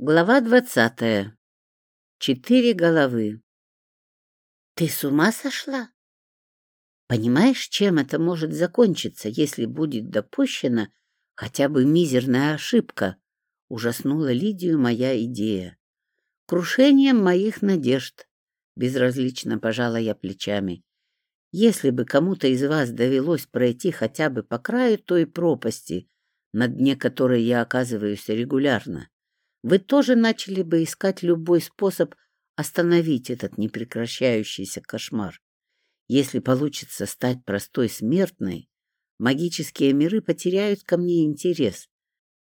Глава двадцатая. Четыре головы. Ты с ума сошла? Понимаешь, чем это может закончиться, если будет допущена хотя бы мизерная ошибка? Ужаснула Лидию моя идея. Крушением моих надежд. Безразлично пожала я плечами. Если бы кому-то из вас довелось пройти хотя бы по краю той пропасти, на дне которой я оказываюсь регулярно, вы тоже начали бы искать любой способ остановить этот непрекращающийся кошмар. Если получится стать простой смертной, магические миры потеряют ко мне интерес.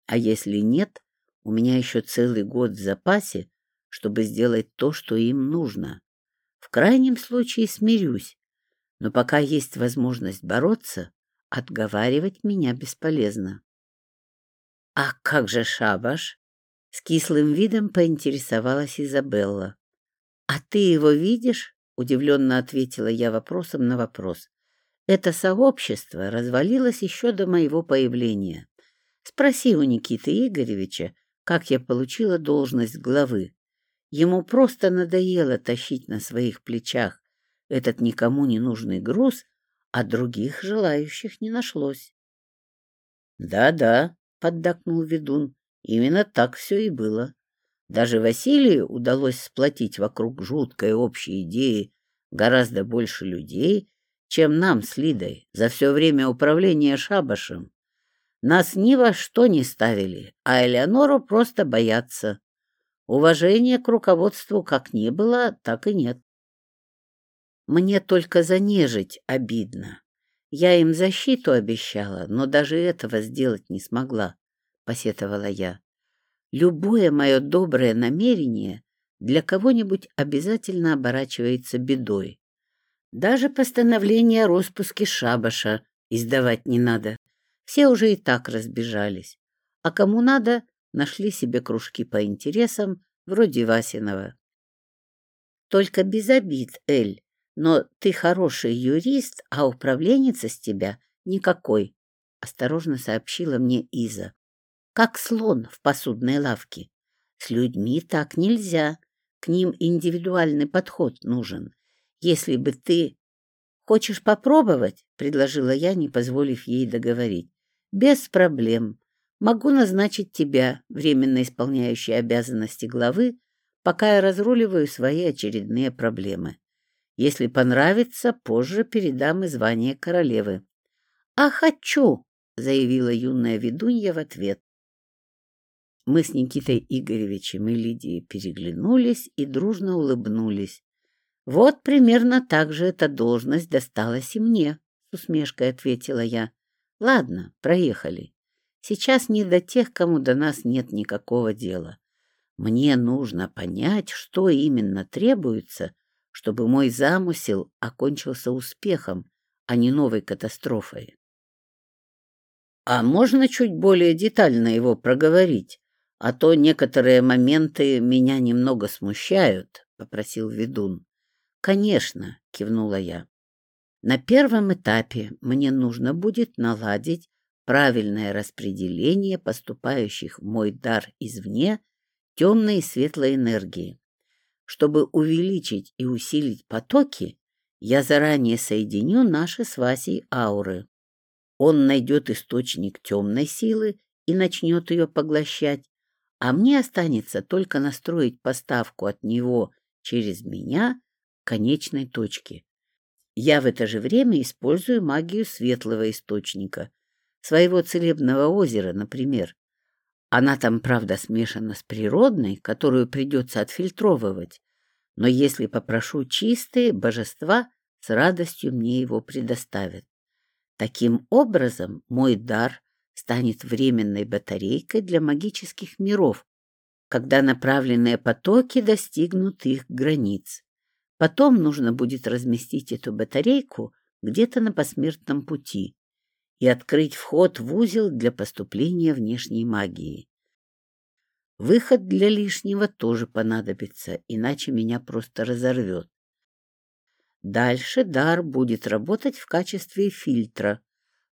А если нет, у меня еще целый год в запасе, чтобы сделать то, что им нужно. В крайнем случае смирюсь, но пока есть возможность бороться, отговаривать меня бесполезно. — А как же шабаш? С кислым видом поинтересовалась Изабелла. «А ты его видишь?» — удивленно ответила я вопросом на вопрос. «Это сообщество развалилось еще до моего появления. Спроси у Никиты Игоревича, как я получила должность главы. Ему просто надоело тащить на своих плечах этот никому не нужный груз, а других желающих не нашлось. «Да-да», — поддакнул ведун, Именно так все и было. Даже Василию удалось сплотить вокруг жуткой общей идеи гораздо больше людей, чем нам с Лидой за все время управления шабашем. Нас ни во что не ставили, а Элеонору просто боятся. Уважения к руководству как не было, так и нет. Мне только занежить обидно. Я им защиту обещала, но даже этого сделать не смогла. — посетовала я. «Любое мое доброе намерение для кого-нибудь обязательно оборачивается бедой. Даже постановление о распуске шабаша издавать не надо. Все уже и так разбежались. А кому надо, нашли себе кружки по интересам, вроде Васинова. Только без обид, Эль, но ты хороший юрист, а управленница с тебя никакой, — осторожно сообщила мне Иза как слон в посудной лавке. С людьми так нельзя, к ним индивидуальный подход нужен. Если бы ты... Хочешь попробовать? — предложила я, не позволив ей договорить. Без проблем. Могу назначить тебя, временно исполняющей обязанности главы, пока я разруливаю свои очередные проблемы. Если понравится, позже передам и звание королевы. — А хочу! — заявила юная ведунья в ответ. Мы с Никитой Игоревичем и Лидией переглянулись и дружно улыбнулись. «Вот примерно так же эта должность досталась и мне», — с усмешкой ответила я. «Ладно, проехали. Сейчас не до тех, кому до нас нет никакого дела. Мне нужно понять, что именно требуется, чтобы мой замысел окончился успехом, а не новой катастрофой». «А можно чуть более детально его проговорить?» А то некоторые моменты меня немного смущают, — попросил ведун. — Конечно, — кивнула я. На первом этапе мне нужно будет наладить правильное распределение поступающих в мой дар извне темной и светлой энергии. Чтобы увеличить и усилить потоки, я заранее соединю наши с Васей ауры. Он найдет источник темной силы и начнет ее поглощать, а мне останется только настроить поставку от него через меня к конечной точке. Я в это же время использую магию светлого источника, своего целебного озера, например. Она там, правда, смешана с природной, которую придется отфильтровывать, но если попрошу чистые, божества с радостью мне его предоставят. Таким образом, мой дар станет временной батарейкой для магических миров, когда направленные потоки достигнут их границ. Потом нужно будет разместить эту батарейку где-то на посмертном пути и открыть вход в узел для поступления внешней магии. Выход для лишнего тоже понадобится, иначе меня просто разорвет. Дальше дар будет работать в качестве фильтра,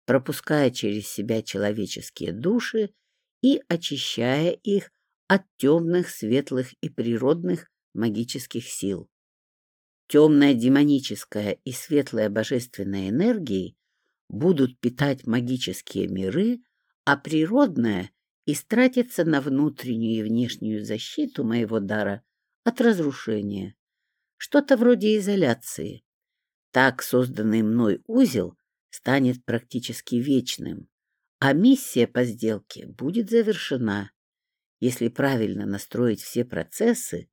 пропуская через себя человеческие души и очищая их от темных, светлых и природных магических сил. Темная демоническая и светлая божественная энергии будут питать магические миры, а природная истратится на внутреннюю и внешнюю защиту моего дара от разрушения. Что-то вроде изоляции. Так созданный мной узел станет практически вечным, а миссия по сделке будет завершена. Если правильно настроить все процессы,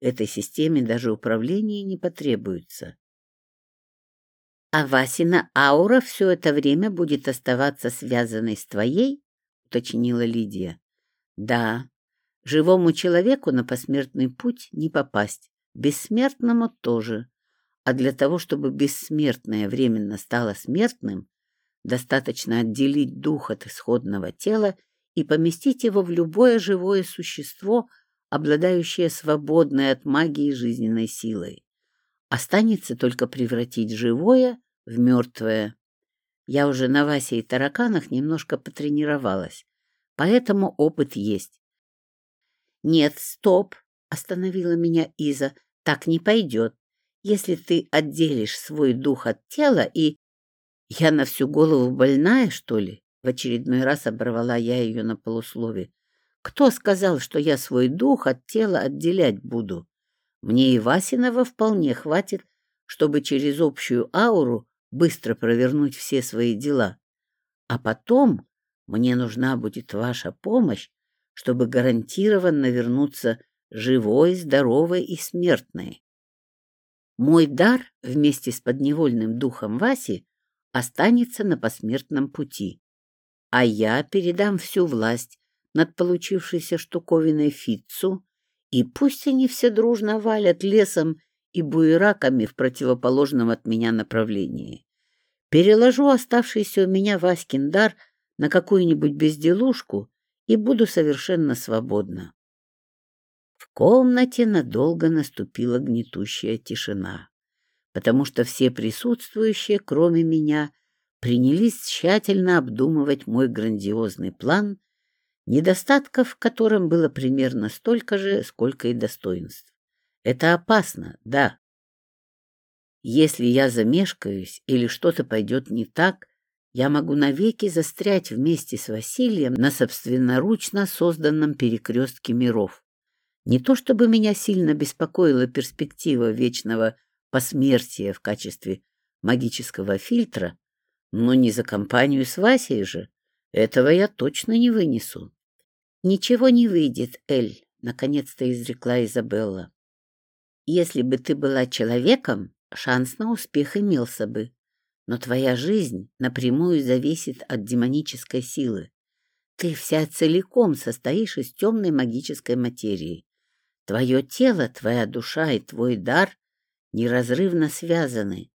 этой системе даже управления не потребуется. А Васина аура все это время будет оставаться связанной с твоей? уточнила Лидия. Да, живому человеку на посмертный путь не попасть, бессмертному тоже. А для того, чтобы бессмертное временно стало смертным, достаточно отделить дух от исходного тела и поместить его в любое живое существо, обладающее свободной от магии жизненной силой. Останется только превратить живое в мертвое. Я уже на Васе и тараканах немножко потренировалась, поэтому опыт есть. «Нет, стоп!» — остановила меня Иза. «Так не пойдет. Если ты отделишь свой дух от тела и...» «Я на всю голову больная, что ли?» В очередной раз оборвала я ее на полуслове. «Кто сказал, что я свой дух от тела отделять буду? Мне и Васиного вполне хватит, чтобы через общую ауру быстро провернуть все свои дела. А потом мне нужна будет ваша помощь, чтобы гарантированно вернуться живой, здоровой и смертной. Мой дар вместе с подневольным духом Васи останется на посмертном пути, а я передам всю власть над получившейся штуковиной Фитцу, и пусть они все дружно валят лесом и буераками в противоположном от меня направлении. Переложу оставшийся у меня Васькин дар на какую-нибудь безделушку и буду совершенно свободна. Комнате надолго наступила гнетущая тишина, потому что все присутствующие, кроме меня, принялись тщательно обдумывать мой грандиозный план, недостатков в котором было примерно столько же, сколько и достоинств. Это опасно, да. Если я замешкаюсь или что-то пойдет не так, я могу навеки застрять вместе с Василием на собственноручно созданном перекрестке миров. Не то чтобы меня сильно беспокоила перспектива вечного посмертия в качестве магического фильтра, но не за компанию с Васей же. Этого я точно не вынесу. — Ничего не выйдет, Эль, — наконец-то изрекла Изабелла. — Если бы ты была человеком, шанс на успех имелся бы. Но твоя жизнь напрямую зависит от демонической силы. Ты вся целиком состоишь из темной магической материи. Твое тело, твоя душа и твой дар неразрывно связаны.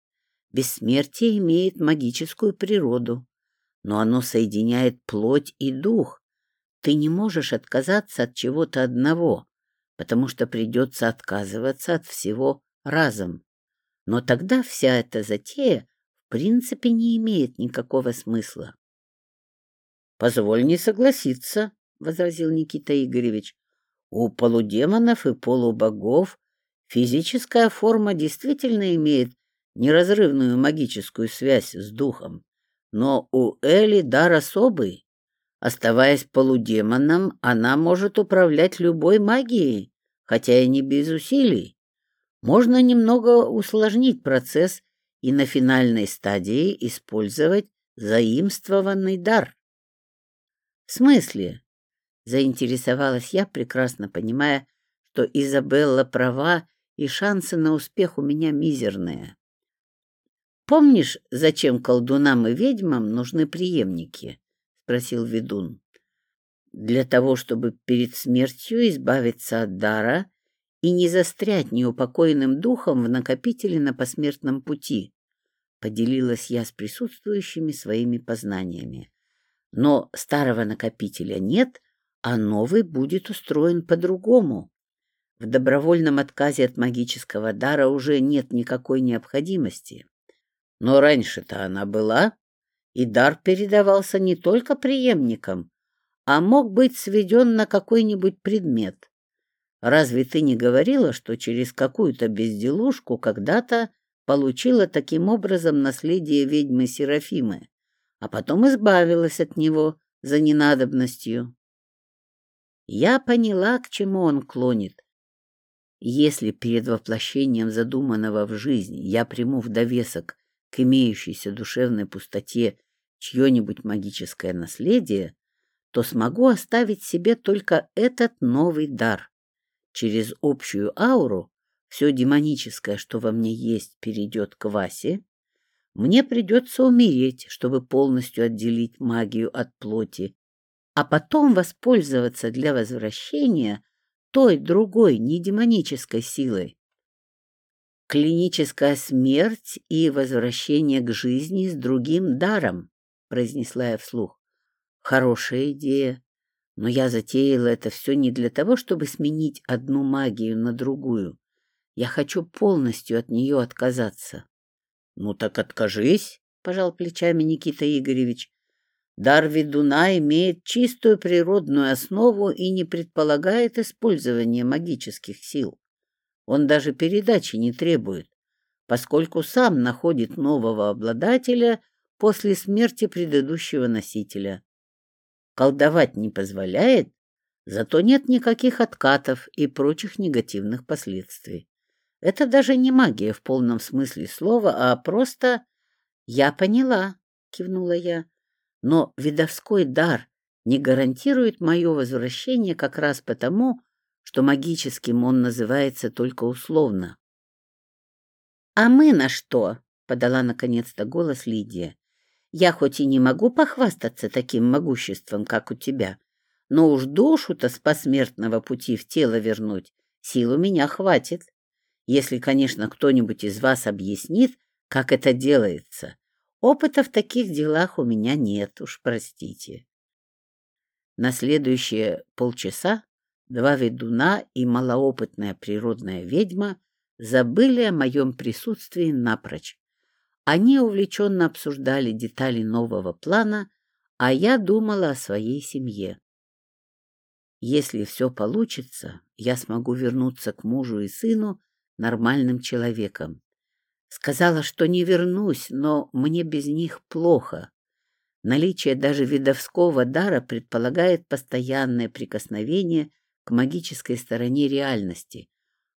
Бессмертие имеет магическую природу, но оно соединяет плоть и дух. Ты не можешь отказаться от чего-то одного, потому что придется отказываться от всего разом. Но тогда вся эта затея в принципе не имеет никакого смысла. — Позволь не согласиться, — возразил Никита Игоревич. — У полудемонов и полубогов физическая форма действительно имеет неразрывную магическую связь с духом, но у Эли дар особый. Оставаясь полудемоном, она может управлять любой магией, хотя и не без усилий. Можно немного усложнить процесс и на финальной стадии использовать заимствованный дар. — В смысле? — заинтересовалась я, прекрасно понимая, что Изабелла права и шансы на успех у меня мизерные. Помнишь, зачем колдунам и ведьмам нужны преемники? спросил ведун. Для того, чтобы перед смертью избавиться от дара и не застрять неупокоенным духом в накопителе на посмертном пути, поделилась я с присутствующими своими познаниями. Но старого накопителя нет, а новый будет устроен по-другому. В добровольном отказе от магического дара уже нет никакой необходимости. Но раньше-то она была, и дар передавался не только преемникам, а мог быть сведен на какой-нибудь предмет. Разве ты не говорила, что через какую-то безделушку когда-то получила таким образом наследие ведьмы Серафимы, а потом избавилась от него за ненадобностью? Я поняла, к чему он клонит. Если перед воплощением задуманного в жизнь я приму в довесок к имеющейся душевной пустоте чье-нибудь магическое наследие, то смогу оставить себе только этот новый дар. Через общую ауру все демоническое, что во мне есть, перейдет к Васе. Мне придется умереть, чтобы полностью отделить магию от плоти, а потом воспользоваться для возвращения той другой, не демонической силой. Клиническая смерть и возвращение к жизни с другим даром, произнесла я вслух. Хорошая идея, но я затеяла это все не для того, чтобы сменить одну магию на другую. Я хочу полностью от нее отказаться. — Ну так откажись, — пожал плечами Никита Игоревич. Дар ведуна имеет чистую природную основу и не предполагает использования магических сил. Он даже передачи не требует, поскольку сам находит нового обладателя после смерти предыдущего носителя. Колдовать не позволяет, зато нет никаких откатов и прочих негативных последствий. Это даже не магия в полном смысле слова, а просто «я поняла», — кивнула я. Но видовской дар не гарантирует мое возвращение как раз потому, что магическим он называется только условно. — А мы на что? — подала наконец-то голос Лидия. — Я хоть и не могу похвастаться таким могуществом, как у тебя, но уж душу-то с посмертного пути в тело вернуть сил у меня хватит. Если, конечно, кто-нибудь из вас объяснит, как это делается, Опыта в таких делах у меня нет, уж простите. На следующие полчаса два ведуна и малоопытная природная ведьма забыли о моем присутствии напрочь. Они увлеченно обсуждали детали нового плана, а я думала о своей семье. Если все получится, я смогу вернуться к мужу и сыну нормальным человеком. Сказала, что не вернусь, но мне без них плохо. Наличие даже видовского дара предполагает постоянное прикосновение к магической стороне реальности.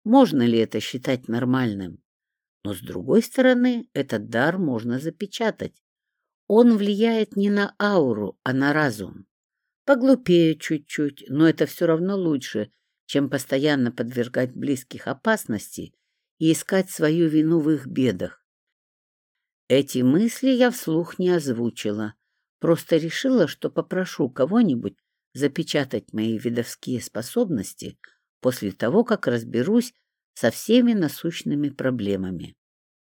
Можно ли это считать нормальным? Но, с другой стороны, этот дар можно запечатать. Он влияет не на ауру, а на разум. Поглупее чуть-чуть, но это все равно лучше, чем постоянно подвергать близких опасности и искать свою вину в их бедах. Эти мысли я вслух не озвучила, просто решила, что попрошу кого-нибудь запечатать мои видовские способности после того, как разберусь со всеми насущными проблемами.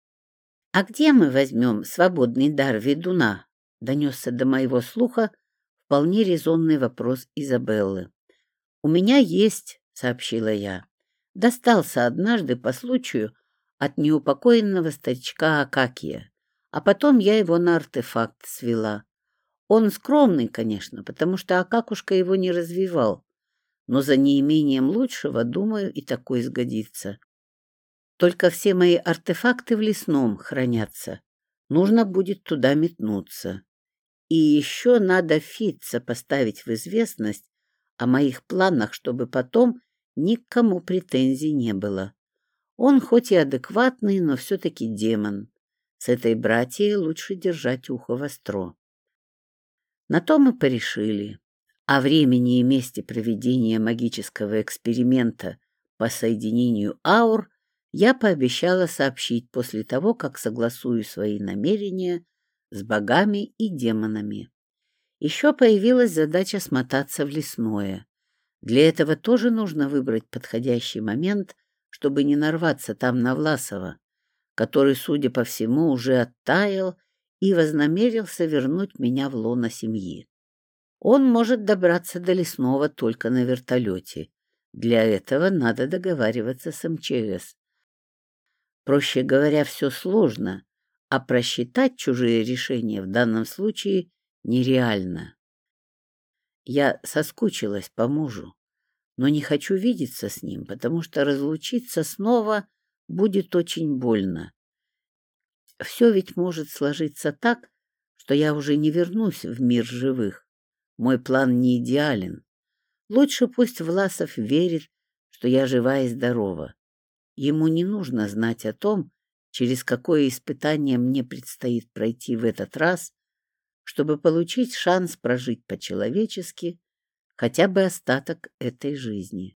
— А где мы возьмем свободный дар ведуна? — донесся до моего слуха вполне резонный вопрос Изабеллы. — У меня есть, — сообщила я достался однажды по случаю от неупокоенного старичка Акакия, а потом я его на артефакт свела. Он скромный, конечно, потому что Акакушка его не развивал, но за неимением лучшего, думаю, и такой сгодится. Только все мои артефакты в лесном хранятся. Нужно будет туда метнуться. И еще надо Фитца поставить в известность о моих планах, чтобы потом никому претензий не было. Он хоть и адекватный, но все-таки демон. С этой братьей лучше держать ухо востро. На то мы порешили. О времени и месте проведения магического эксперимента по соединению аур я пообещала сообщить после того, как согласую свои намерения с богами и демонами. Еще появилась задача смотаться в лесное. Для этого тоже нужно выбрать подходящий момент, чтобы не нарваться там на Власова, который, судя по всему, уже оттаял и вознамерился вернуть меня в лоно семьи. Он может добраться до лесного только на вертолете. Для этого надо договариваться с МЧС. Проще говоря, все сложно, а просчитать чужие решения в данном случае нереально. Я соскучилась по мужу, но не хочу видеться с ним, потому что разлучиться снова будет очень больно. Все ведь может сложиться так, что я уже не вернусь в мир живых. Мой план не идеален. Лучше пусть Власов верит, что я жива и здорова. Ему не нужно знать о том, через какое испытание мне предстоит пройти в этот раз, чтобы получить шанс прожить по-человечески хотя бы остаток этой жизни.